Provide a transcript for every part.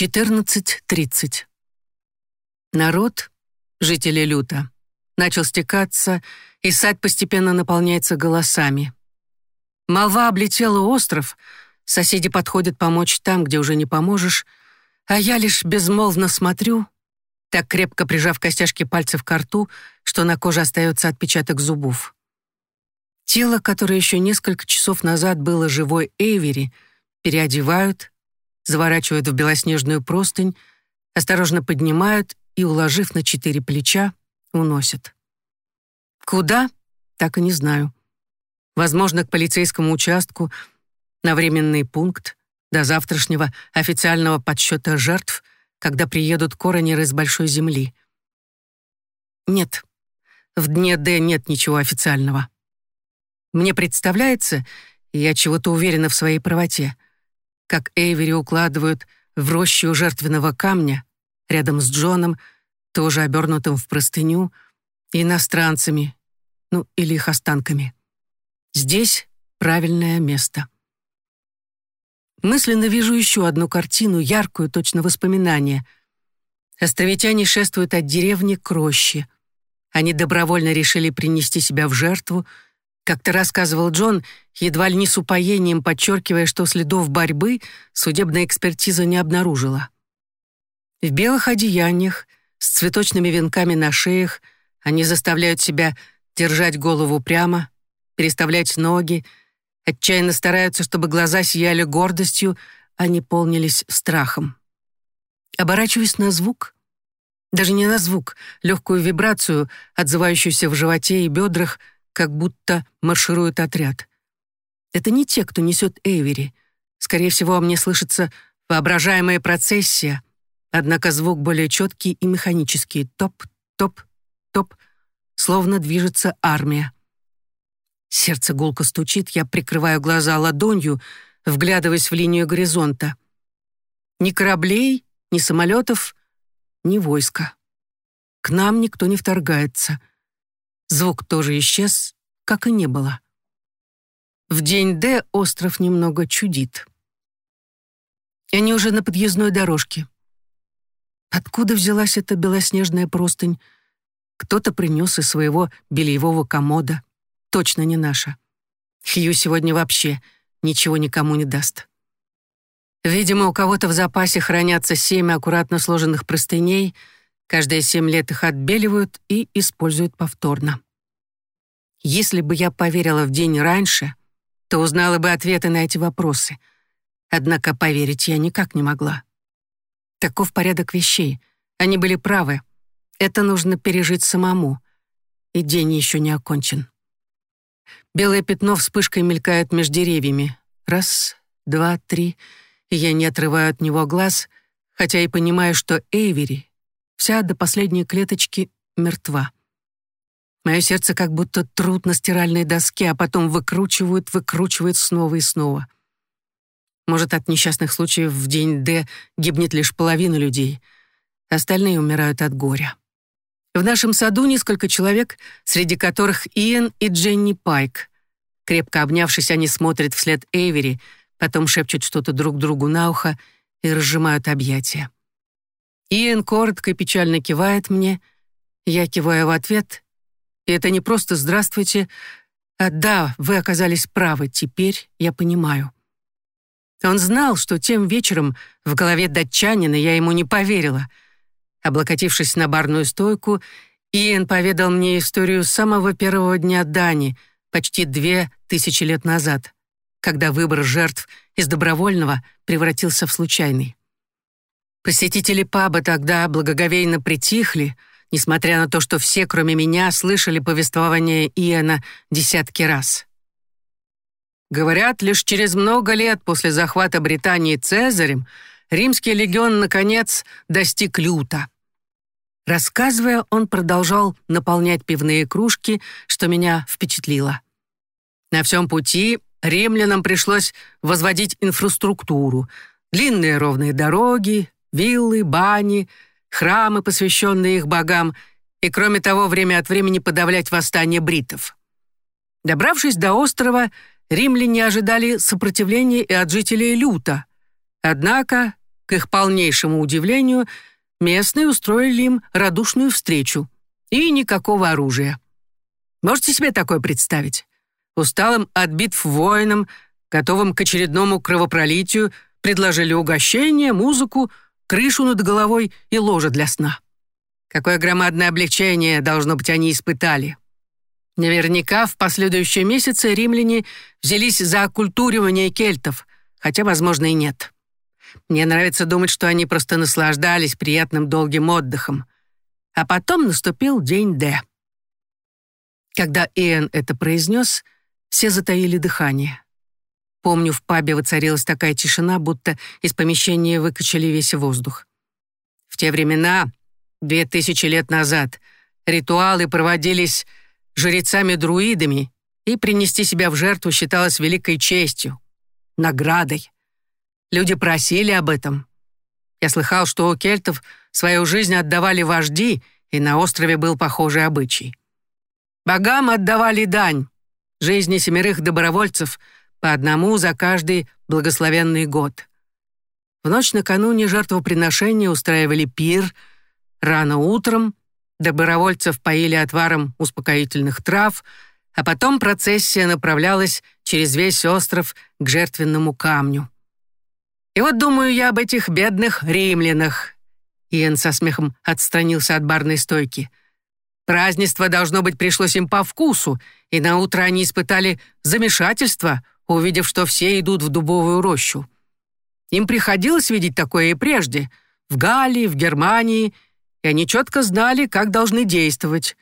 14.30. Народ, жители Люта, начал стекаться, и сад постепенно наполняется голосами. Молва облетела остров, соседи подходят помочь там, где уже не поможешь, а я лишь безмолвно смотрю, так крепко прижав костяшки пальцев к рту, что на коже остается отпечаток зубов. Тело, которое еще несколько часов назад было живой Эйвери, переодевают, заворачивают в белоснежную простынь, осторожно поднимают и, уложив на четыре плеча, уносят. Куда? Так и не знаю. Возможно, к полицейскому участку, на временный пункт, до завтрашнего официального подсчета жертв, когда приедут коронеры с большой земли. Нет, в дне Д нет ничего официального. Мне представляется, я чего-то уверена в своей правоте — как Эйвери укладывают в рощу жертвенного камня рядом с Джоном, тоже обернутым в простыню, иностранцами, ну или их останками. Здесь правильное место. Мысленно вижу еще одну картину, яркую, точно воспоминание. Островитяне шествуют от деревни к роще. Они добровольно решили принести себя в жертву — как-то рассказывал Джон, едва ли не с упоением подчеркивая, что следов борьбы судебная экспертиза не обнаружила. В белых одеяниях, с цветочными венками на шеях, они заставляют себя держать голову прямо, переставлять ноги, отчаянно стараются, чтобы глаза сияли гордостью, а не полнились страхом. Оборачиваясь на звук, даже не на звук, легкую вибрацию, отзывающуюся в животе и бедрах, как будто марширует отряд. Это не те, кто несет Эйвери. Скорее всего, мне слышится воображаемая процессия, однако звук более четкий и механический. Топ, топ, топ, словно движется армия. Сердце гулко стучит, я прикрываю глаза ладонью, вглядываясь в линию горизонта. Ни кораблей, ни самолетов, ни войска. К нам никто не вторгается. Звук тоже исчез, как и не было. В день Д остров немного чудит. Они уже на подъездной дорожке. Откуда взялась эта белоснежная простынь? Кто-то принес из своего бельевого комода. Точно не наша. Хью сегодня вообще ничего никому не даст. Видимо, у кого-то в запасе хранятся семь аккуратно сложенных простыней — Каждые семь лет их отбеливают и используют повторно. Если бы я поверила в день раньше, то узнала бы ответы на эти вопросы. Однако поверить я никак не могла. Таков порядок вещей. Они были правы. Это нужно пережить самому. И день еще не окончен. Белое пятно вспышкой мелькает между деревьями. Раз, два, три. И я не отрываю от него глаз, хотя и понимаю, что Эйвери вся до последней клеточки мертва. Мое сердце как будто труд на стиральной доске, а потом выкручивают, выкручивают снова и снова. Может, от несчастных случаев в день Д гибнет лишь половина людей. Остальные умирают от горя. В нашем саду несколько человек, среди которых Иэн и Дженни Пайк. Крепко обнявшись, они смотрят вслед Эйвери, потом шепчут что-то друг другу на ухо и разжимают объятия. Иэн коротко и печально кивает мне, я киваю в ответ, и это не просто «здравствуйте», а «да, вы оказались правы, теперь я понимаю». Он знал, что тем вечером в голове датчанина я ему не поверила. Облокотившись на барную стойку, Иэн поведал мне историю самого первого дня Дани, почти две тысячи лет назад, когда выбор жертв из добровольного превратился в случайный. Посетители паба тогда благоговейно притихли, несмотря на то, что все, кроме меня, слышали повествование Иоанна десятки раз. Говорят, лишь через много лет после захвата Британии Цезарем римский легион, наконец, достиг люта. Рассказывая, он продолжал наполнять пивные кружки, что меня впечатлило. На всем пути римлянам пришлось возводить инфраструктуру, длинные ровные дороги, виллы, бани, храмы, посвященные их богам, и, кроме того, время от времени подавлять восстание бритов. Добравшись до острова, римляне ожидали сопротивления и от жителей Люта. Однако, к их полнейшему удивлению, местные устроили им радушную встречу. И никакого оружия. Можете себе такое представить? Усталым от битв воинам, готовым к очередному кровопролитию, предложили угощение, музыку, крышу над головой и ложе для сна. Какое громадное облегчение, должно быть, они испытали. Наверняка в последующие месяцы римляне взялись за оккультуривание кельтов, хотя, возможно, и нет. Мне нравится думать, что они просто наслаждались приятным долгим отдыхом. А потом наступил день Д. Когда Иэн это произнес, все затаили дыхание. Помню, в пабе воцарилась такая тишина, будто из помещения выкачали весь воздух. В те времена, две тысячи лет назад, ритуалы проводились жрецами-друидами, и принести себя в жертву считалось великой честью, наградой. Люди просили об этом. Я слыхал, что у кельтов свою жизнь отдавали вожди, и на острове был похожий обычай. Богам отдавали дань, жизни семерых добровольцев по одному за каждый благословенный год. В ночь накануне жертвоприношения устраивали пир, рано утром добровольцев поили отваром успокоительных трав, а потом процессия направлялась через весь остров к жертвенному камню. И вот думаю я об этих бедных римлянах. Иэн со смехом отстранился от барной стойки. Празднество, должно быть, пришлось им по вкусу, и на утро они испытали замешательство, увидев, что все идут в дубовую рощу. Им приходилось видеть такое и прежде, в Галлии, в Германии, и они четко знали, как должны действовать.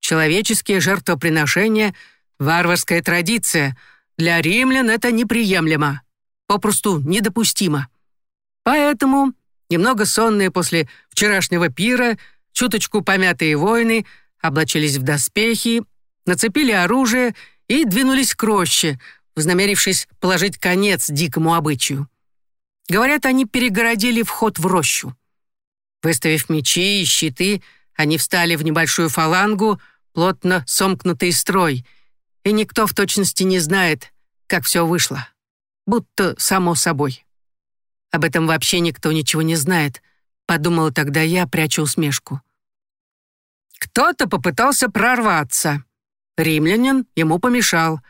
Человеческие жертвоприношения — варварская традиция. Для римлян это неприемлемо попросту недопустимо. Поэтому, немного сонные после вчерашнего пира, чуточку помятые воины облачились в доспехи, нацепили оружие и двинулись к роще, вознамерившись положить конец дикому обычаю. Говорят, они перегородили вход в рощу. Выставив мечи и щиты, они встали в небольшую фалангу, плотно сомкнутый строй, и никто в точности не знает, как все вышло будто само собой. Об этом вообще никто ничего не знает, подумала тогда я, пряча усмешку. Кто-то попытался прорваться. Римлянин ему помешал.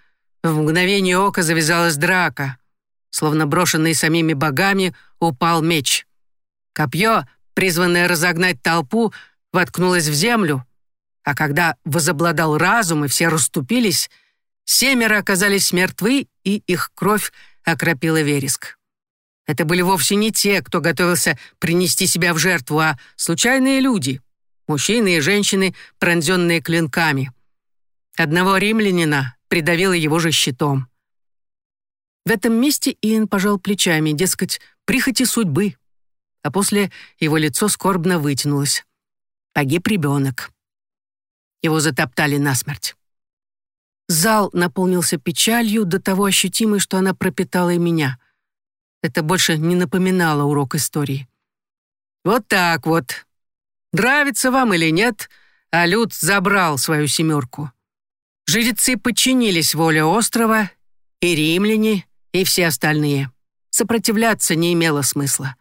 В мгновение ока завязалась драка. Словно брошенный самими богами, упал меч. Копье, призванное разогнать толпу, воткнулось в землю, а когда возобладал разум и все расступились, семеро оказались мертвы, и их кровь окропила вереск. Это были вовсе не те, кто готовился принести себя в жертву, а случайные люди, мужчины и женщины, пронзенные клинками. Одного римлянина придавило его же щитом. В этом месте Иэн пожал плечами, дескать, прихоти судьбы. А после его лицо скорбно вытянулось. Погиб ребенок. Его затоптали насмерть. Зал наполнился печалью, до того ощутимой, что она пропитала и меня. Это больше не напоминало урок истории. «Вот так вот. Нравится вам или нет, а Люд забрал свою семерку. Жрецы подчинились воле острова, и римляне, и все остальные. Сопротивляться не имело смысла.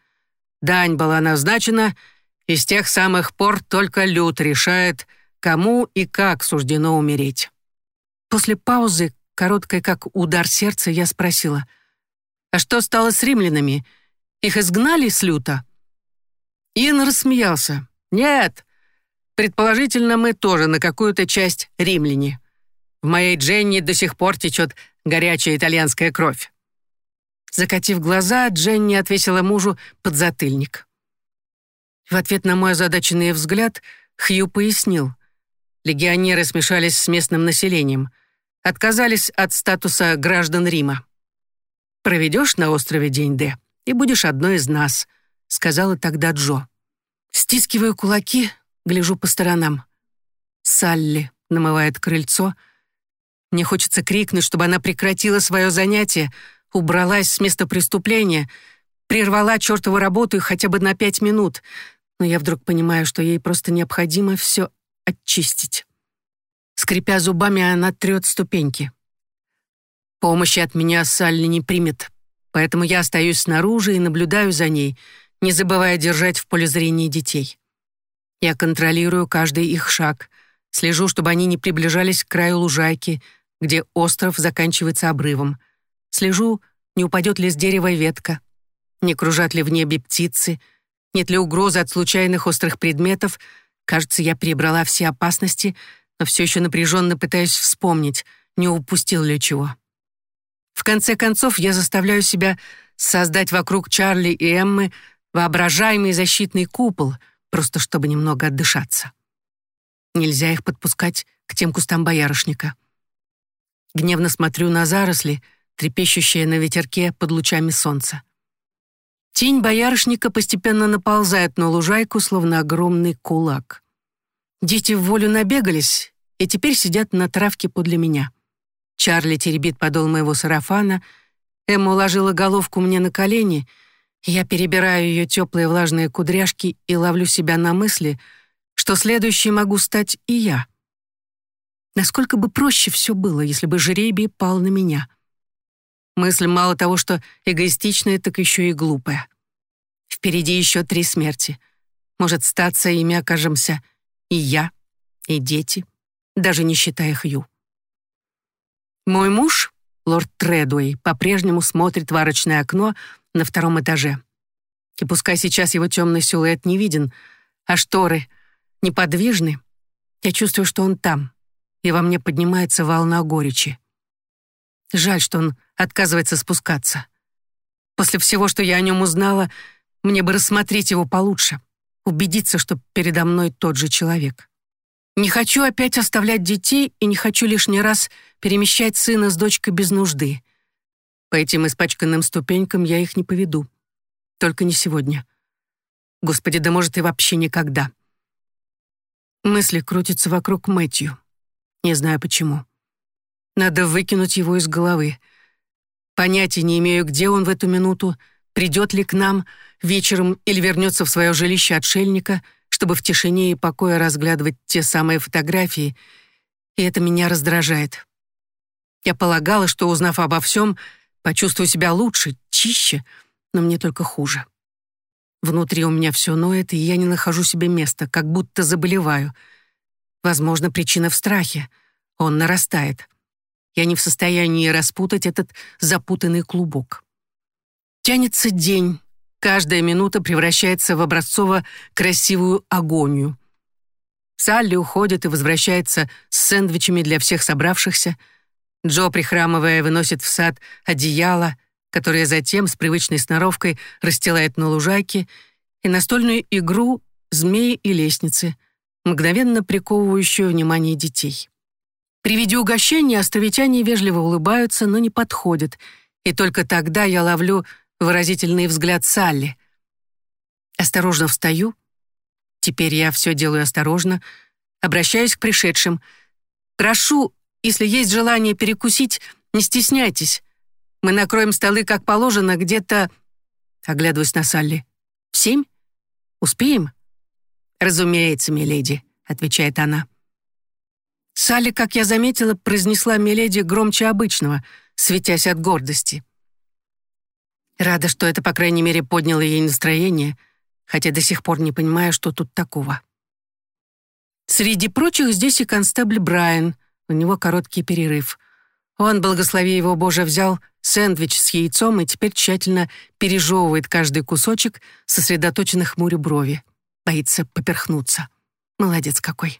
Дань была назначена, и с тех самых пор только Люд решает, кому и как суждено умереть. После паузы, короткой как удар сердца, я спросила, «А что стало с римлянами? Их изгнали с люта?» Иэн рассмеялся. «Нет, предположительно, мы тоже на какую-то часть римляне. В моей Дженни до сих пор течет горячая итальянская кровь». Закатив глаза, Дженни отвесила мужу подзатыльник. В ответ на мой озадаченный взгляд Хью пояснил. Легионеры смешались с местным населением отказались от статуса граждан Рима. «Проведешь на острове день Д, и будешь одной из нас», — сказала тогда Джо. Стискиваю кулаки, гляжу по сторонам. Салли намывает крыльцо. Мне хочется крикнуть, чтобы она прекратила свое занятие, убралась с места преступления, прервала чертову работу хотя бы на пять минут, но я вдруг понимаю, что ей просто необходимо все очистить. Скрипя зубами, она трет ступеньки. Помощи от меня Салли не примет, поэтому я остаюсь снаружи и наблюдаю за ней, не забывая держать в поле зрения детей. Я контролирую каждый их шаг, слежу, чтобы они не приближались к краю лужайки, где остров заканчивается обрывом. Слежу, не упадет ли с дерева ветка, не кружат ли в небе птицы, нет ли угрозы от случайных острых предметов. Кажется, я перебрала все опасности, но все еще напряженно пытаюсь вспомнить, не упустил ли чего. В конце концов, я заставляю себя создать вокруг Чарли и Эммы воображаемый защитный купол, просто чтобы немного отдышаться. Нельзя их подпускать к тем кустам боярышника. Гневно смотрю на заросли, трепещущие на ветерке под лучами солнца. Тень боярышника постепенно наползает на лужайку, словно огромный кулак. Дети в волю набегались и теперь сидят на травке подле меня. Чарли теребит подол моего сарафана, Эмма уложила головку мне на колени, я перебираю ее теплые влажные кудряшки и ловлю себя на мысли, что следующей могу стать и я. Насколько бы проще все было, если бы жребий пал на меня — Мысль мало того, что эгоистичная, так еще и глупая. Впереди еще три смерти. Может, статься ими окажемся и я, и дети, даже не считая Хью. Мой муж, лорд Тредуэй, по-прежнему смотрит в арочное окно на втором этаже. И пускай сейчас его темный силуэт не виден, а шторы неподвижны, я чувствую, что он там, и во мне поднимается волна горечи. Жаль, что он отказывается спускаться. После всего, что я о нем узнала, мне бы рассмотреть его получше, убедиться, что передо мной тот же человек. Не хочу опять оставлять детей и не хочу лишний раз перемещать сына с дочкой без нужды. По этим испачканным ступенькам я их не поведу. Только не сегодня. Господи, да может и вообще никогда. Мысли крутятся вокруг Мэтью. Не знаю почему. Надо выкинуть его из головы. Понятия не имею, где он в эту минуту, придет ли к нам вечером или вернется в свое жилище отшельника, чтобы в тишине и покое разглядывать те самые фотографии, и это меня раздражает. Я полагала, что, узнав обо всем, почувствую себя лучше, чище, но мне только хуже. Внутри у меня все ноет, и я не нахожу себе места, как будто заболеваю. Возможно, причина в страхе. Он нарастает. Я не в состоянии распутать этот запутанный клубок. Тянется день. Каждая минута превращается в образцово-красивую агонию. Салли уходит и возвращается с сэндвичами для всех собравшихся. Джо, прихрамывая, выносит в сад одеяло, которое затем с привычной сноровкой расстилает на лужайке, и настольную игру «Змеи и лестницы», мгновенно приковывающую внимание детей. При виде угощения островитяне вежливо улыбаются, но не подходят, и только тогда я ловлю выразительный взгляд Салли. Осторожно встаю. Теперь я все делаю осторожно. Обращаюсь к пришедшим. «Прошу, если есть желание перекусить, не стесняйтесь. Мы накроем столы, как положено, где-то...» Оглядываюсь на Салли. «В семь? Успеем?» «Разумеется, миледи», — отвечает она. Салли, как я заметила, произнесла Миледи громче обычного, светясь от гордости. Рада, что это, по крайней мере, подняло ей настроение, хотя до сих пор не понимаю, что тут такого. Среди прочих здесь и констебль Брайан, у него короткий перерыв. Он, благослови его Боже, взял сэндвич с яйцом и теперь тщательно пережевывает каждый кусочек, сосредоточенно хмуря брови. Боится поперхнуться. Молодец какой.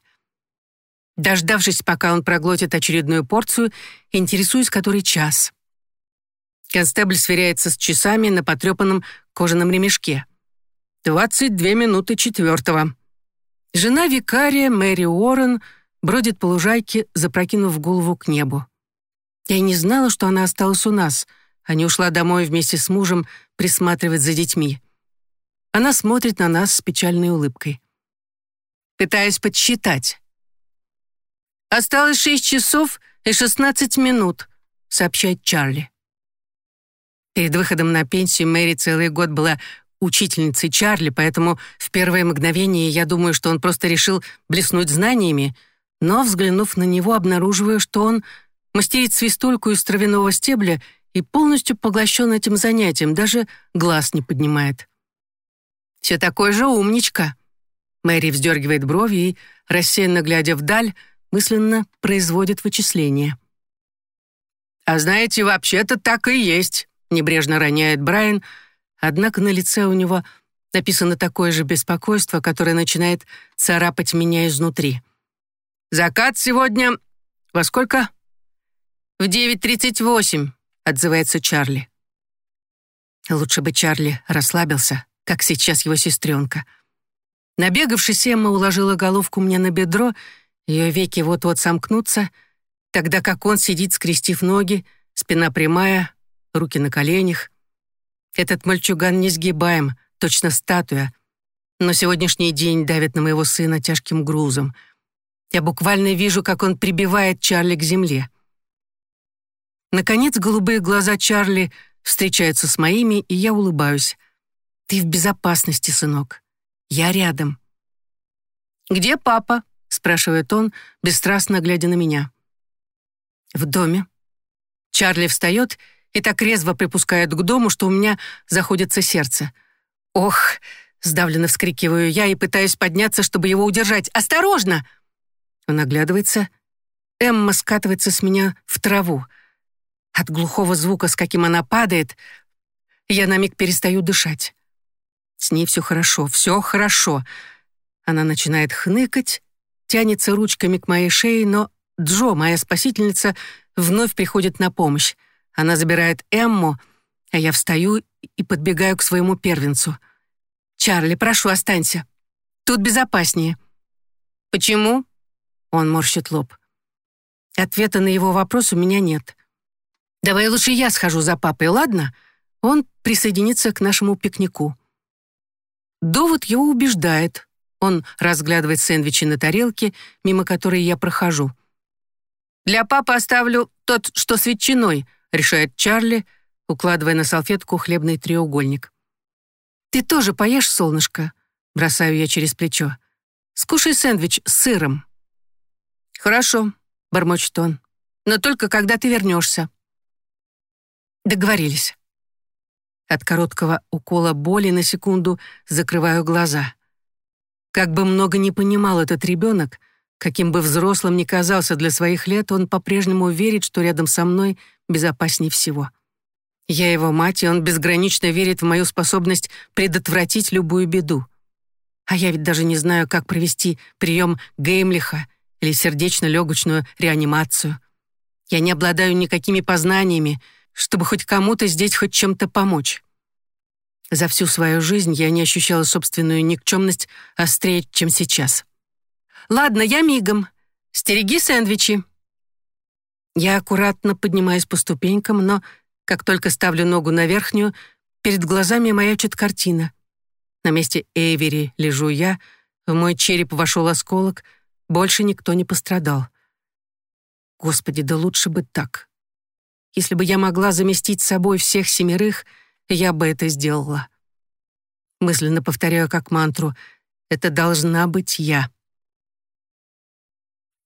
Дождавшись, пока он проглотит очередную порцию, интересуюсь, который час. Констебль сверяется с часами на потрепанном кожаном ремешке. «Двадцать две минуты четвертого». Жена викария, Мэри Уоррен, бродит по лужайке, запрокинув голову к небу. Я не знала, что она осталась у нас, а не ушла домой вместе с мужем присматривать за детьми. Она смотрит на нас с печальной улыбкой. Пытаясь подсчитать. «Осталось шесть часов и шестнадцать минут», — сообщает Чарли. Перед выходом на пенсию Мэри целый год была учительницей Чарли, поэтому в первое мгновение я думаю, что он просто решил блеснуть знаниями, но, взглянув на него, обнаруживаю, что он мастерит свистульку из травяного стебля и полностью поглощен этим занятием, даже глаз не поднимает. Все такой же умничка. Мэри вздергивает брови и, рассеянно глядя вдаль, мысленно производит вычисления. «А знаете, вообще-то так и есть», — небрежно роняет Брайан, однако на лице у него написано такое же беспокойство, которое начинает царапать меня изнутри. «Закат сегодня... во сколько?» «В 9.38», — отзывается Чарли. Лучше бы Чарли расслабился, как сейчас его сестренка. Набегавшись, Эмма уложила головку мне на бедро, ее веки вот-вот сомкнутся, тогда как он сидит, скрестив ноги, спина прямая, руки на коленях. Этот мальчуган несгибаем, точно статуя, но сегодняшний день давит на моего сына тяжким грузом. Я буквально вижу, как он прибивает Чарли к земле. Наконец, голубые глаза Чарли встречаются с моими, и я улыбаюсь. «Ты в безопасности, сынок. Я рядом». «Где папа?» — спрашивает он, бесстрастно глядя на меня. «В доме». Чарли встает и так резво припускает к дому, что у меня заходится сердце. «Ох!» — сдавленно вскрикиваю я и пытаюсь подняться, чтобы его удержать. «Осторожно!» Он оглядывается. Эмма скатывается с меня в траву. От глухого звука, с каким она падает, я на миг перестаю дышать. С ней все хорошо, все хорошо. Она начинает хныкать, тянется ручками к моей шее, но Джо, моя спасительница, вновь приходит на помощь. Она забирает Эмму, а я встаю и подбегаю к своему первенцу. «Чарли, прошу, останься. Тут безопаснее». «Почему?» Он морщит лоб. Ответа на его вопрос у меня нет. «Давай лучше я схожу за папой, ладно?» Он присоединится к нашему пикнику. Довод его убеждает. Он разглядывает сэндвичи на тарелке, мимо которой я прохожу. «Для папы оставлю тот, что с ветчиной», — решает Чарли, укладывая на салфетку хлебный треугольник. «Ты тоже поешь, солнышко?» — бросаю я через плечо. «Скушай сэндвич с сыром». «Хорошо», — бормочет он, «но только когда ты вернешься». Договорились. От короткого укола боли на секунду закрываю глаза. Как бы много не понимал этот ребенок, каким бы взрослым ни казался для своих лет, он по-прежнему верит, что рядом со мной безопаснее всего. Я его мать, и он безгранично верит в мою способность предотвратить любую беду. А я ведь даже не знаю, как провести прием Геймлиха или сердечно-легочную реанимацию. Я не обладаю никакими познаниями, чтобы хоть кому-то здесь хоть чем-то помочь. За всю свою жизнь я не ощущала собственную никчемность острее, чем сейчас. «Ладно, я мигом. Стереги сэндвичи». Я аккуратно поднимаюсь по ступенькам, но, как только ставлю ногу на верхнюю, перед глазами маячит картина. На месте Эйвери лежу я, в мой череп вошел осколок, больше никто не пострадал. Господи, да лучше бы так. Если бы я могла заместить собой всех семерых, я бы это сделала. Мысленно повторяю как мантру «Это должна быть я».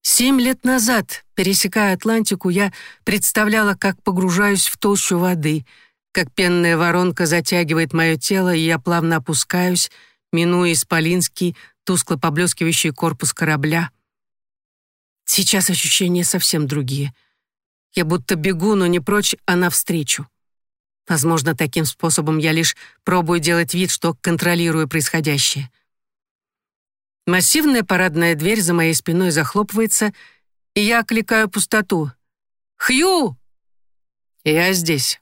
Семь лет назад, пересекая Атлантику, я представляла, как погружаюсь в толщу воды, как пенная воронка затягивает мое тело, и я плавно опускаюсь, минуя исполинский, тускло поблескивающий корпус корабля. Сейчас ощущения совсем другие. Я будто бегу, но не прочь, а навстречу. Возможно, таким способом я лишь пробую делать вид, что контролирую происходящее. Массивная парадная дверь за моей спиной захлопывается, и я окликаю пустоту. «Хью!» «Я здесь».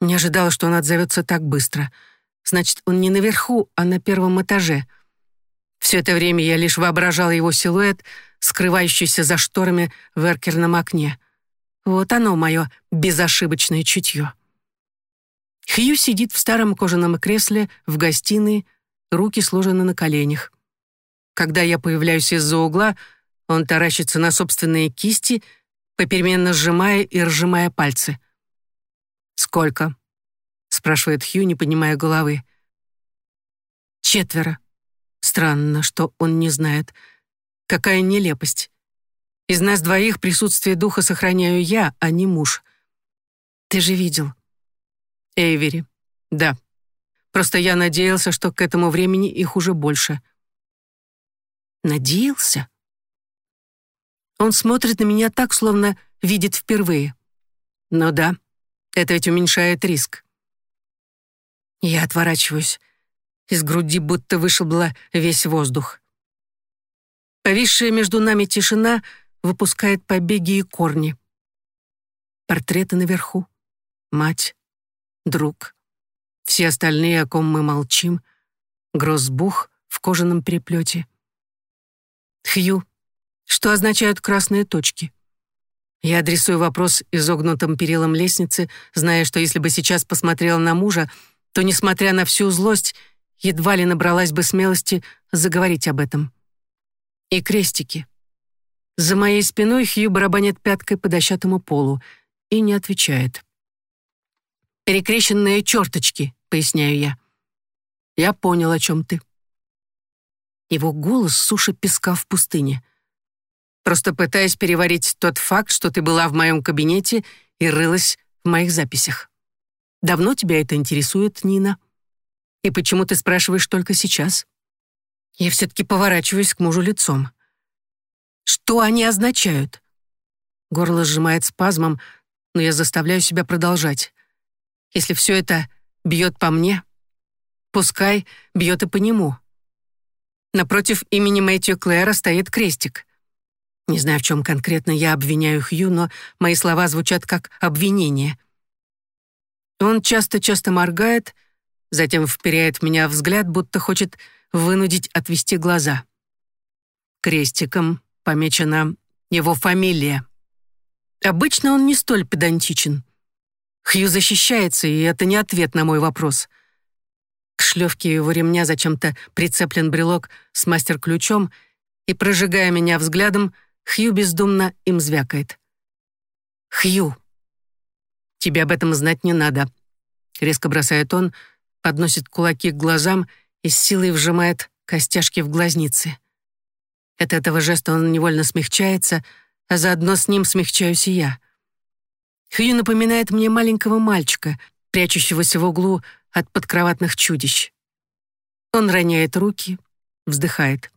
Не ожидала, что он отзовется так быстро. Значит, он не наверху, а на первом этаже. Все это время я лишь воображала его силуэт, скрывающийся за шторами в эркерном окне. Вот оно, мое безошибочное чутье. Хью сидит в старом кожаном кресле в гостиной, руки сложены на коленях. Когда я появляюсь из-за угла, он таращится на собственные кисти, попеременно сжимая и разжимая пальцы. «Сколько?» — спрашивает Хью, не поднимая головы. «Четверо. Странно, что он не знает. Какая нелепость. Из нас двоих присутствие духа сохраняю я, а не муж. Ты же видел. Эйвери. Да. Просто я надеялся, что к этому времени их уже больше. Надеялся? Он смотрит на меня так, словно видит впервые. Ну да, это ведь уменьшает риск. Я отворачиваюсь. Из груди будто вышибла весь воздух. Повисшая между нами тишина выпускает побеги и корни. Портреты наверху. Мать. Друг. Все остальные, о ком мы молчим. Гроссбух в кожаном переплете. Хью. Что означают красные точки? Я адресую вопрос изогнутым перилом лестницы, зная, что если бы сейчас посмотрела на мужа, то, несмотря на всю злость, едва ли набралась бы смелости заговорить об этом. И крестики. За моей спиной Хью барабанит пяткой по дощатому полу и не отвечает. «Перекрещенные черточки», — поясняю я. «Я понял, о чем ты». Его голос суша песка в пустыне — Просто пытаясь переварить тот факт, что ты была в моем кабинете и рылась в моих записях. Давно тебя это интересует, Нина? И почему ты спрашиваешь только сейчас? Я все-таки поворачиваюсь к мужу лицом. Что они означают? Горло сжимает спазмом, но я заставляю себя продолжать. Если все это бьет по мне, пускай бьет и по нему. Напротив имени Мэтью Клэра стоит крестик — не знаю, в чем конкретно я обвиняю Хью, но мои слова звучат как обвинение. Он часто-часто моргает, затем вперяет в меня взгляд, будто хочет вынудить отвести глаза. Крестиком помечена его фамилия. Обычно он не столь педантичен. Хью защищается, и это не ответ на мой вопрос. К шлёвке его ремня зачем-то прицеплен брелок с мастер-ключом, и, прожигая меня взглядом, Хью бездумно им звякает. «Хью!» «Тебе об этом знать не надо», — резко бросает он, подносит кулаки к глазам и с силой вжимает костяшки в глазницы. От этого жеста он невольно смягчается, а заодно с ним смягчаюсь и я. Хью напоминает мне маленького мальчика, прячущегося в углу от подкроватных чудищ. Он роняет руки, вздыхает.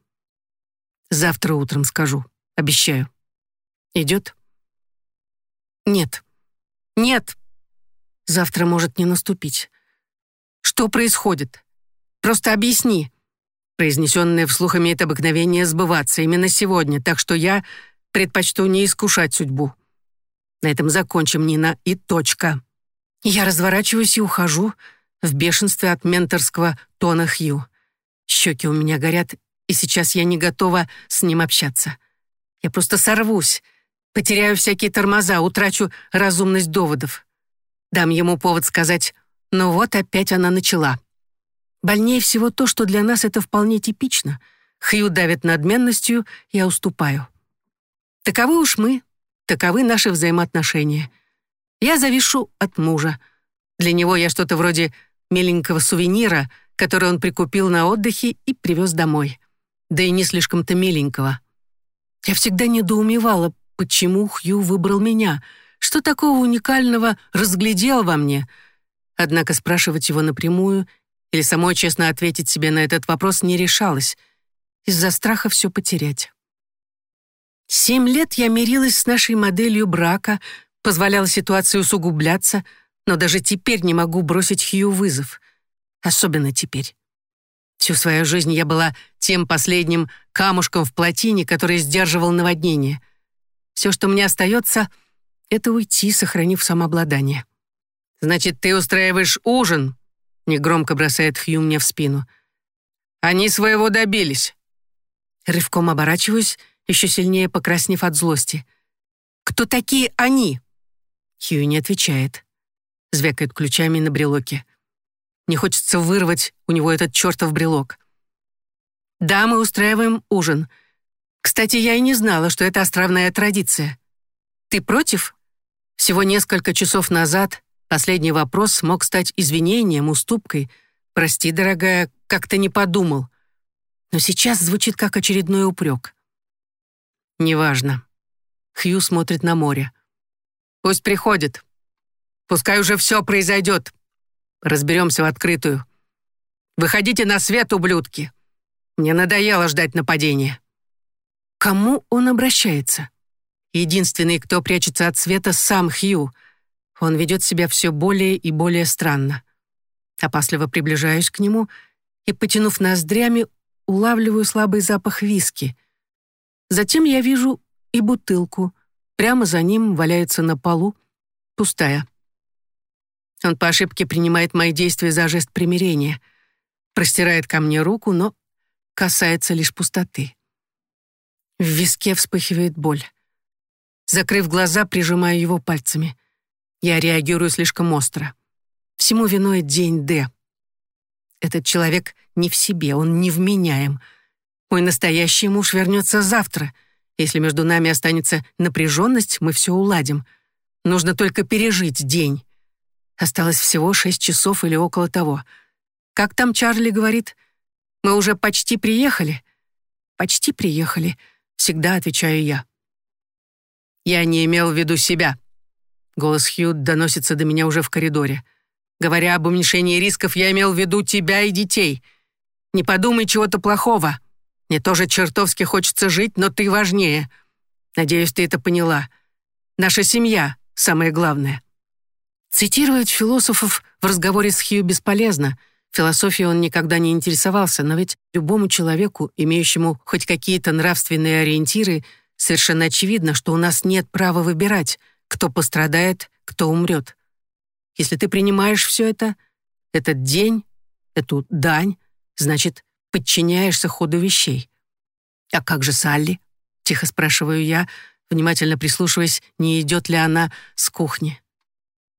«Завтра утром скажу». Обещаю. Идет? Нет. Нет. Завтра может не наступить. Что происходит? Просто объясни. Произнесенное вслух имеет обыкновение сбываться именно сегодня, так что я предпочту не искушать судьбу. На этом закончим, Нина, и точка. Я разворачиваюсь и ухожу в бешенстве от менторского тона Хью. Щеки у меня горят, и сейчас я не готова с ним общаться. Я просто сорвусь, потеряю всякие тормоза, утрачу разумность доводов. Дам ему повод сказать «ну вот опять она начала». Больнее всего то, что для нас это вполне типично. Хью давит надменностью, я уступаю. Таковы уж мы, таковы наши взаимоотношения. Я завишу от мужа. Для него я что-то вроде миленького сувенира, который он прикупил на отдыхе и привез домой. Да и не слишком-то миленького. Я всегда недоумевала, почему Хью выбрал меня, что такого уникального разглядел во мне. Однако спрашивать его напрямую или самой честно ответить себе на этот вопрос не решалась, из-за страха все потерять. Семь лет я мирилась с нашей моделью брака, позволяла ситуации усугубляться, но даже теперь не могу бросить Хью вызов. Особенно теперь. Всю свою жизнь я была тем последним камушком в плотине, который сдерживал наводнение. Все, что мне остается, это уйти, сохранив самообладание. «Значит, ты устраиваешь ужин?» — негромко бросает Хью мне в спину. «Они своего добились». Рывком оборачиваюсь, еще сильнее покраснев от злости. «Кто такие они?» Хью не отвечает. Звякает ключами на брелоке. Не хочется вырвать у него этот чертов брелок. Да, мы устраиваем ужин. Кстати, я и не знала, что это островная традиция. Ты против? Всего несколько часов назад последний вопрос мог стать извинением, уступкой. Прости, дорогая, как-то не подумал. Но сейчас звучит как очередной упрек. Неважно. Хью смотрит на море. Пусть приходит. Пускай уже все произойдет. Разберемся в открытую. Выходите на свет, ублюдки! Мне надоело ждать нападения». Кому он обращается? Единственный, кто прячется от света, сам Хью. Он ведет себя все более и более странно. Опасливо приближаюсь к нему и, потянув ноздрями, улавливаю слабый запах виски. Затем я вижу и бутылку. Прямо за ним валяется на полу, пустая. Он по ошибке принимает мои действия за жест примирения. Простирает ко мне руку, но касается лишь пустоты. В виске вспыхивает боль. Закрыв глаза, прижимаю его пальцами. Я реагирую слишком остро. Всему виной день Д. Этот человек не в себе, он невменяем. Мой настоящий муж вернется завтра. Если между нами останется напряженность, мы все уладим. Нужно только пережить день. Осталось всего шесть часов или около того. Как там Чарли говорит? Мы уже почти приехали. Почти приехали. Всегда отвечаю я. Я не имел в виду себя. Голос Хью доносится до меня уже в коридоре. Говоря об уменьшении рисков, я имел в виду тебя и детей. Не подумай чего-то плохого. Мне тоже чертовски хочется жить, но ты важнее. Надеюсь, ты это поняла. Наша семья — самое главное. Цитировать философов в разговоре с Хью бесполезно. Философией он никогда не интересовался, но ведь любому человеку, имеющему хоть какие-то нравственные ориентиры, совершенно очевидно, что у нас нет права выбирать, кто пострадает, кто умрет. Если ты принимаешь все это, этот день, эту дань, значит, подчиняешься ходу вещей. «А как же Салли?» — тихо спрашиваю я, внимательно прислушиваясь, не идет ли она с кухни.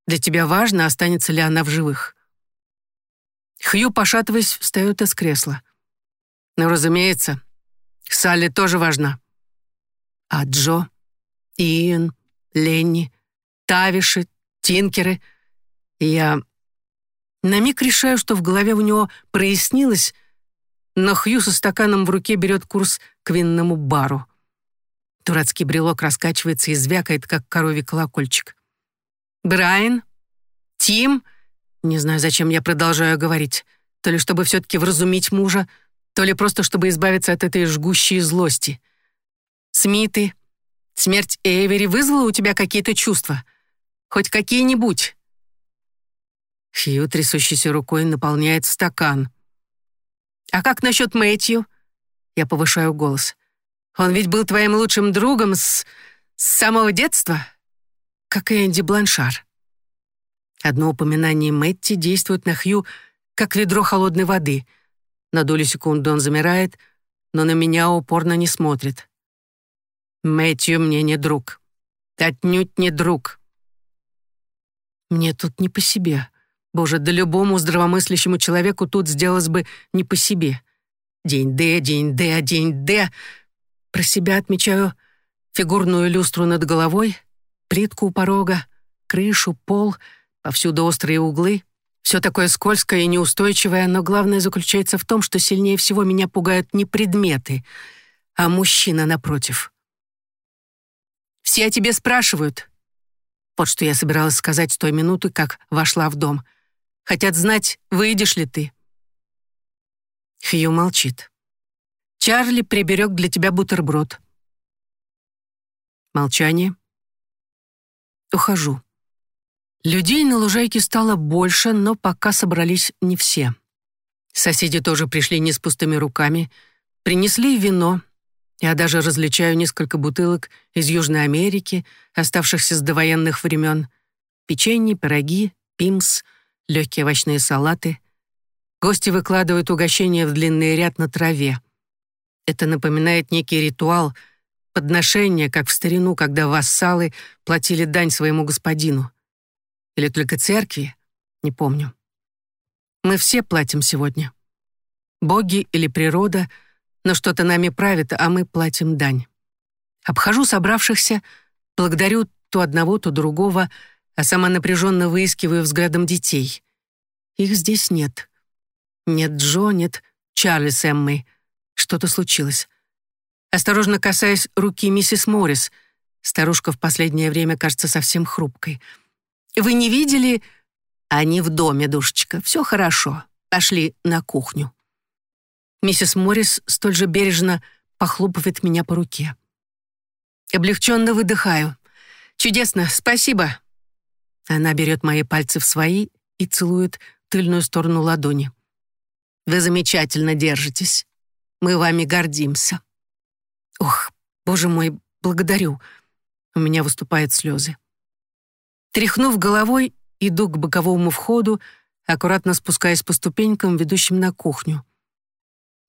«Для тебя важно, останется ли она в живых?» Хью, пошатываясь, встает из кресла. «Ну, разумеется, Салли тоже важна. А Джо, Иэн, Ленни, Тавиши, Тинкеры — я на миг решаю, что в голове у него прояснилось, но Хью со стаканом в руке берет курс к винному бару. Дурацкий брелок раскачивается и звякает, как коровий колокольчик. «Брайан? Тим?» Не знаю, зачем я продолжаю говорить. То ли чтобы все-таки вразумить мужа, то ли просто чтобы избавиться от этой жгущей злости. «Смиты, смерть Эйвери вызвала у тебя какие-то чувства? Хоть какие-нибудь?» Хью, трясущейся рукой, наполняет стакан. «А как насчет Мэтью?» Я повышаю голос. «Он ведь был твоим лучшим другом с... с самого детства?» «Как и Энди Бланшар». Одно упоминание Мэтти действует на Хью, как ведро холодной воды. На долю секунды он замирает, но на меня упорно не смотрит. «Мэтью мне не друг. Отнюдь не друг». Мне тут не по себе. Боже, да любому здравомыслящему человеку тут сделалось бы не по себе. День Д, день Д, день Д. Про себя отмечаю фигурную люстру над головой, плитку у порога, крышу, пол, повсюду острые углы. Все такое скользкое и неустойчивое, но главное заключается в том, что сильнее всего меня пугают не предметы, а мужчина напротив. «Все о тебе спрашивают». Вот что я собиралась сказать с той минуты, как вошла в дом — Хотят знать, выйдешь ли ты». Хью молчит. «Чарли приберег для тебя бутерброд». Молчание. Ухожу. Людей на лужайке стало больше, но пока собрались не все. Соседи тоже пришли не с пустыми руками. Принесли вино. Я даже различаю несколько бутылок из Южной Америки, оставшихся с довоенных времен. Печенье, пироги, пимс — легкие овощные салаты. Гости выкладывают угощения в длинный ряд на траве. Это напоминает некий ритуал, подношение, как в старину, когда вассалы платили дань своему господину. Или только церкви, не помню. Мы все платим сегодня. Боги или природа, но что-то нами правит, а мы платим дань. Обхожу собравшихся, благодарю то одного, то другого, а сама напряженно выискиваю взглядом детей. Их здесь нет. Нет Джо, нет Чарли с. Что-то случилось. Осторожно касаясь руки миссис Моррис. Старушка в последнее время кажется совсем хрупкой. «Вы не видели...» «Они в доме, душечка, все хорошо. Пошли на кухню. Миссис Моррис столь же бережно похлопывает меня по руке. Облегченно выдыхаю. «Чудесно, спасибо!» Она берет мои пальцы в свои и целует тыльную сторону ладони. «Вы замечательно держитесь. Мы вами гордимся». «Ох, боже мой, благодарю!» У меня выступают слезы. Тряхнув головой, иду к боковому входу, аккуратно спускаясь по ступенькам, ведущим на кухню.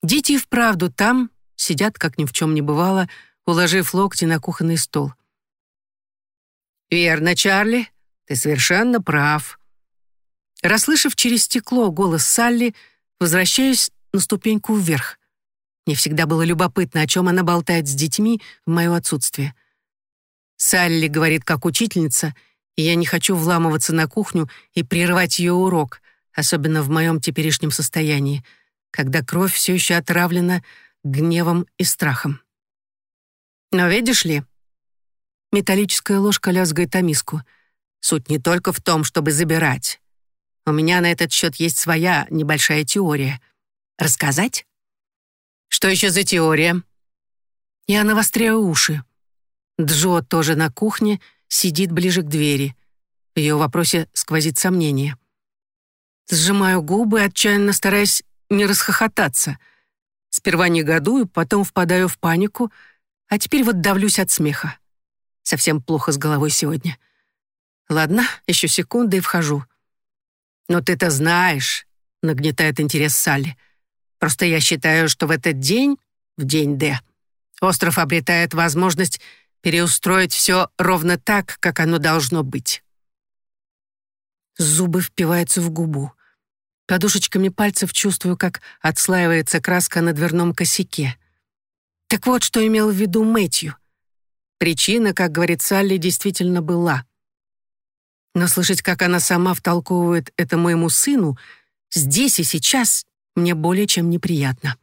Дети вправду там сидят, как ни в чем не бывало, уложив локти на кухонный стол. «Верно, Чарли, ты совершенно прав». Расслышав через стекло голос Салли, возвращаюсь на ступеньку вверх. Мне всегда было любопытно, о чем она болтает с детьми в мое отсутствие. Салли говорит как учительница, и я не хочу вламываться на кухню и прерывать ее урок, особенно в моем теперешнем состоянии, когда кровь все еще отравлена гневом и страхом. Но видишь ли, металлическая ложка лязгает о миску. Суть не только в том, чтобы забирать. У меня на этот счет есть своя небольшая теория. Рассказать? Что еще за теория? Я навостряю уши. Джо тоже на кухне, сидит ближе к двери. В ее вопросе сквозит сомнение. Сжимаю губы, отчаянно стараясь не расхохотаться. Сперва негодую, потом впадаю в панику, а теперь вот давлюсь от смеха. Совсем плохо с головой сегодня. Ладно, еще секунды и вхожу. «Но ты-то знаешь», — нагнетает интерес Салли. «Просто я считаю, что в этот день, в день Д, остров обретает возможность переустроить все ровно так, как оно должно быть». Зубы впиваются в губу. Подушечками пальцев чувствую, как отслаивается краска на дверном косяке. Так вот, что имел в виду Мэтью. Причина, как говорит Салли, действительно была. Но слышать, как она сама втолковывает это моему сыну, здесь и сейчас мне более чем неприятно.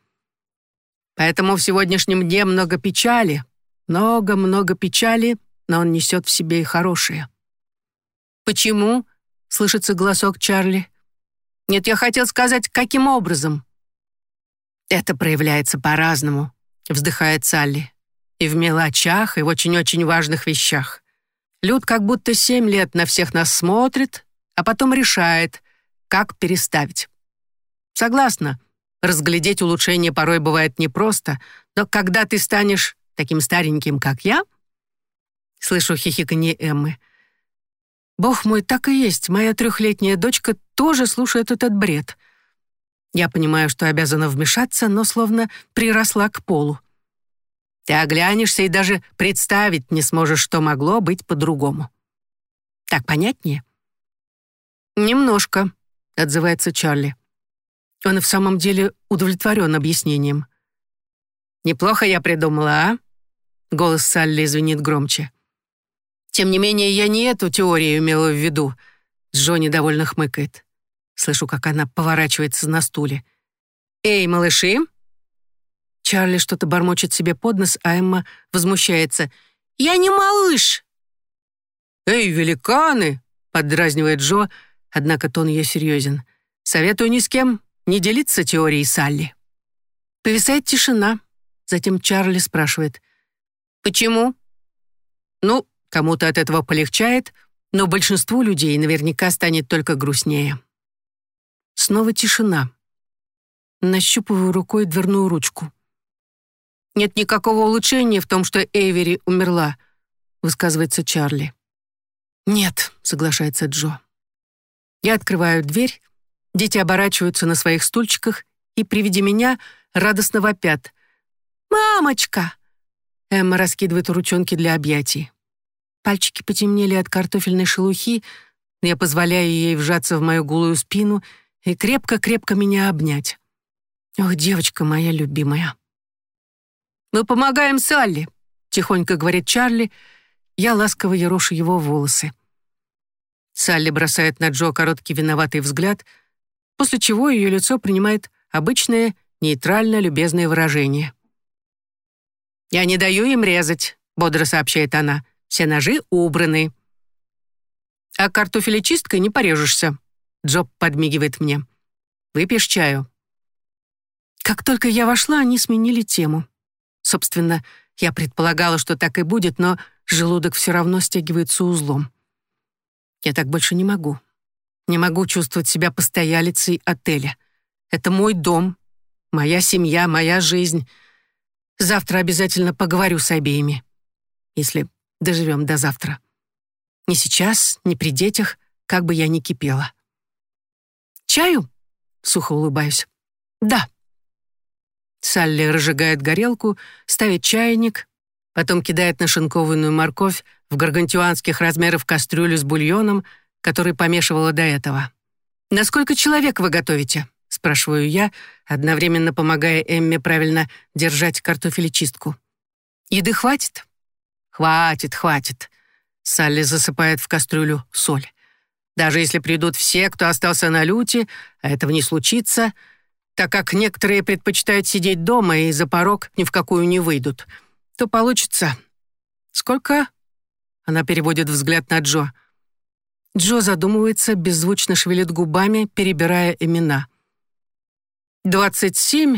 Поэтому в сегодняшнем дне много печали, много-много печали, но он несет в себе и хорошее. «Почему?» — слышится голосок Чарли. Нет, я хотел сказать, каким образом. Это проявляется по-разному, вздыхает Салли. И в мелочах, и в очень-очень важных вещах. Люд как будто семь лет на всех нас смотрит, а потом решает, как переставить. Согласна, разглядеть улучшение порой бывает непросто, но когда ты станешь таким стареньким, как я... Слышу хихиканье Эммы. Бог мой, так и есть, моя трехлетняя дочка тоже слушает этот бред. Я понимаю, что обязана вмешаться, но словно приросла к полу. Ты оглянешься и даже представить не сможешь, что могло быть по-другому. Так понятнее? «Немножко», — отзывается Чарли. Он в самом деле удовлетворен объяснением. «Неплохо я придумала, а?» Голос Салли звенит громче. Тем не менее, я не эту теорию имела в виду. Джо недовольно хмыкает. Слышу, как она поворачивается на стуле. «Эй, малыши!» Чарли что-то бормочет себе под нос, а Эмма возмущается. «Я не малыш!» «Эй, великаны!» — поддразнивает Джо, однако тон ее серьезен. «Советую ни с кем не делиться теорией Салли». Повисает тишина. Затем Чарли спрашивает. «Почему?» «Ну, Кому-то от этого полегчает, но большинству людей наверняка станет только грустнее. Снова тишина. Нащупываю рукой дверную ручку. «Нет никакого улучшения в том, что Эйвери умерла», высказывается Чарли. «Нет», — соглашается Джо. Я открываю дверь, дети оборачиваются на своих стульчиках и при виде меня радостно вопят. «Мамочка!» Эмма раскидывает ручонки для объятий. Пальчики потемнели от картофельной шелухи, я позволяю ей вжаться в мою голую спину и крепко-крепко меня обнять. Ох, девочка моя любимая. «Мы помогаем Салли», — тихонько говорит Чарли. Я ласково ерошу его волосы. Салли бросает на Джо короткий виноватый взгляд, после чего ее лицо принимает обычное, нейтрально любезное выражение. «Я не даю им резать», — бодро сообщает она. Все ножи убраны. А картофелечисткой не порежешься. Джоб подмигивает мне. Выпьешь чаю?» Как только я вошла, они сменили тему. Собственно, я предполагала, что так и будет, но желудок все равно стягивается узлом. Я так больше не могу. Не могу чувствовать себя постоялицей отеля. Это мой дом, моя семья, моя жизнь. Завтра обязательно поговорю с обеими, если доживем до завтра. Не сейчас, не при детях, как бы я ни кипела. «Чаю?» — сухо улыбаюсь. «Да». Салли разжигает горелку, ставит чайник, потом кидает нашинкованную морковь в гаргантюанских размеров кастрюлю с бульоном, который помешивала до этого. «На сколько человек вы готовите?» — спрашиваю я, одновременно помогая Эмме правильно держать картофелечистку. «Еды хватит?» «Хватит, хватит», — Салли засыпает в кастрюлю соль. «Даже если придут все, кто остался на люте, а этого не случится, так как некоторые предпочитают сидеть дома и за порог ни в какую не выйдут, то получится...» «Сколько?» — она переводит взгляд на Джо. «Джо». Задумывается, беззвучно шевелит губами, перебирая имена. «Двадцать семь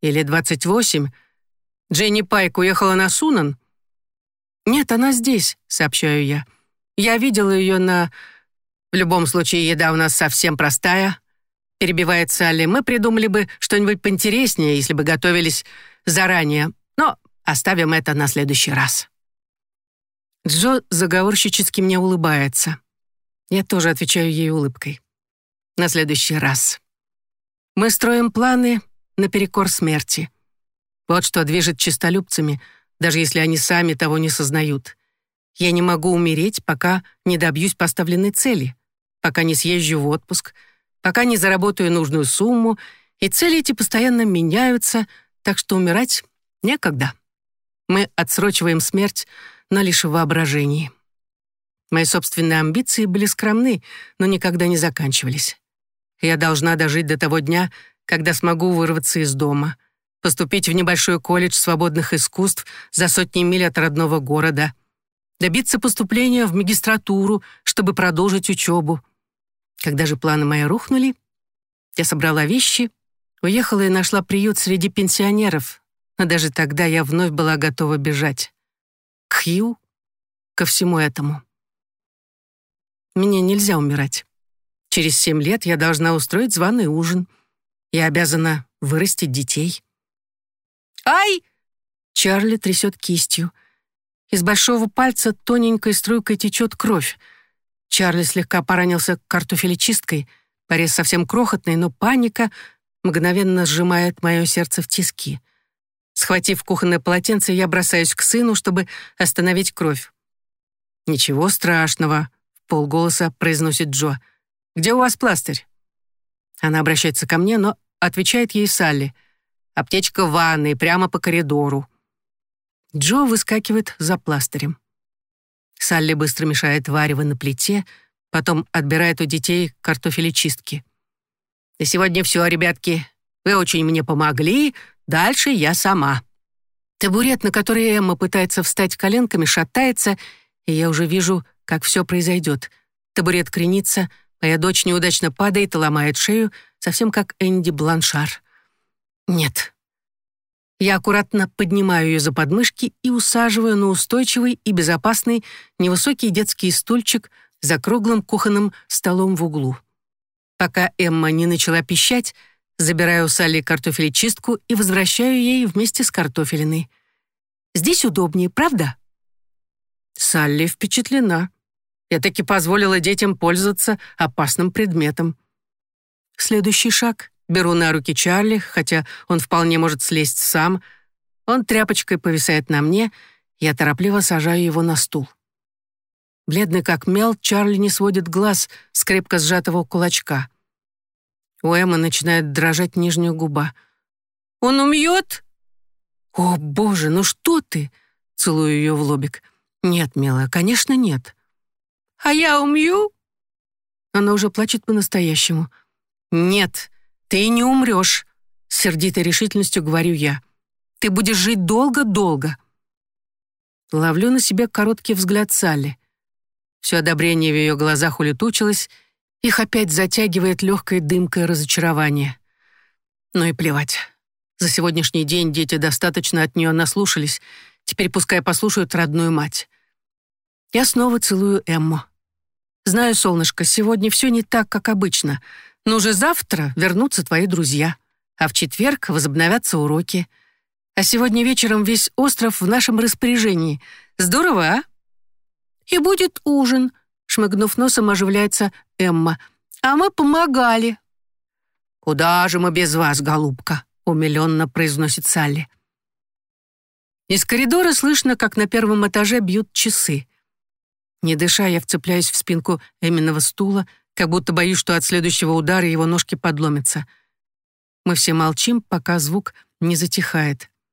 или двадцать восемь? Дженни Пайк уехала на Сунан?» «Нет, она здесь», — сообщаю я. «Я видела ее на...» «В любом случае, еда у нас совсем простая», — перебивает Салли. «Мы придумали бы что-нибудь поинтереснее, если бы готовились заранее, но оставим это на следующий раз». Джо заговорщически мне улыбается. Я тоже отвечаю ей улыбкой. На следующий раз. Мы строим планы наперекор смерти. Вот что движет чистолюбцами, даже если они сами того не сознают. Я не могу умереть, пока не добьюсь поставленной цели, пока не съезжу в отпуск, пока не заработаю нужную сумму, и цели эти постоянно меняются, так что умирать некогда. Мы отсрочиваем смерть, но лишь воображении. Мои собственные амбиции были скромны, но никогда не заканчивались. Я должна дожить до того дня, когда смогу вырваться из дома, поступить в небольшой колледж свободных искусств за сотни миль от родного города, добиться поступления в магистратуру, чтобы продолжить учебу. Когда же планы мои рухнули, я собрала вещи, уехала и нашла приют среди пенсионеров, но даже тогда я вновь была готова бежать. К Хью, ко всему этому. Мне нельзя умирать. Через семь лет я должна устроить званый ужин. Я обязана вырастить детей. «Ай!» Чарли трясет кистью. Из большого пальца тоненькой струйкой течет кровь. Чарли слегка поранился картофелечисткой. Порез совсем крохотный, но паника мгновенно сжимает мое сердце в тиски. Схватив кухонное полотенце, я бросаюсь к сыну, чтобы остановить кровь. «Ничего страшного», полголоса произносит Джо. «Где у вас пластырь?» Она обращается ко мне, но отвечает ей Салли. «Аптечка в ванной, прямо по коридору». Джо выскакивает за пластырем. Салли быстро мешает варево на плите, потом отбирает у детей картофелечистки. «На сегодня все, ребятки. Вы очень мне помогли, дальше я сама». Табурет, на который Эмма пытается встать коленками, шатается, и я уже вижу, как все произойдет. Табурет кренится, моя дочь неудачно падает и ломает шею, совсем как Энди Бланшар. Нет. Я аккуратно поднимаю ее за подмышки и усаживаю на устойчивый и безопасный невысокий детский стульчик за круглым кухонным столом в углу. Пока Эмма не начала пищать, забираю у Салли картофелечистку и возвращаю ей вместе с картофелиной. Здесь удобнее, правда? Салли впечатлена. Я таки позволила детям пользоваться опасным предметом. Следующий шаг. Беру на руки Чарли, хотя он вполне может слезть сам. Он тряпочкой повисает на мне, я торопливо сажаю его на стул. Бледный как мел, Чарли не сводит глаз с крепко сжатого кулачка. У Эммы начинает дрожать нижняя губа. «Он умьет?» «О, боже, ну что ты?» Целую ее в лобик. «Нет, милая, конечно, нет». А я умью?» Она уже плачет по-настоящему. «Нет, ты не умрешь», — с сердитой решительностью говорю я. «Ты будешь жить долго-долго». Ловлю на себе короткий взгляд Салли. Все одобрение в ее глазах улетучилось, Их опять затягивает легкой дымкой разочарования. Ну и плевать. За сегодняшний день дети достаточно от нее наслушались, теперь пускай послушают родную мать. Я снова целую Эмму. Знаю, солнышко, сегодня все не так, как обычно, но уже завтра вернутся твои друзья, а в четверг возобновятся уроки. А сегодня вечером весь остров в нашем распоряжении. Здорово, а? И будет ужин, шмыгнув носом, оживляется Эмма. А мы помогали. «Куда же мы без вас, голубка?» — умиленно произносит Салли. Из коридора слышно, как на первом этаже бьют часы. Не дыша, я вцепляюсь в спинку Эминого стула, как будто боюсь, что от следующего удара его ножки подломятся. Мы все молчим, пока звук не затихает.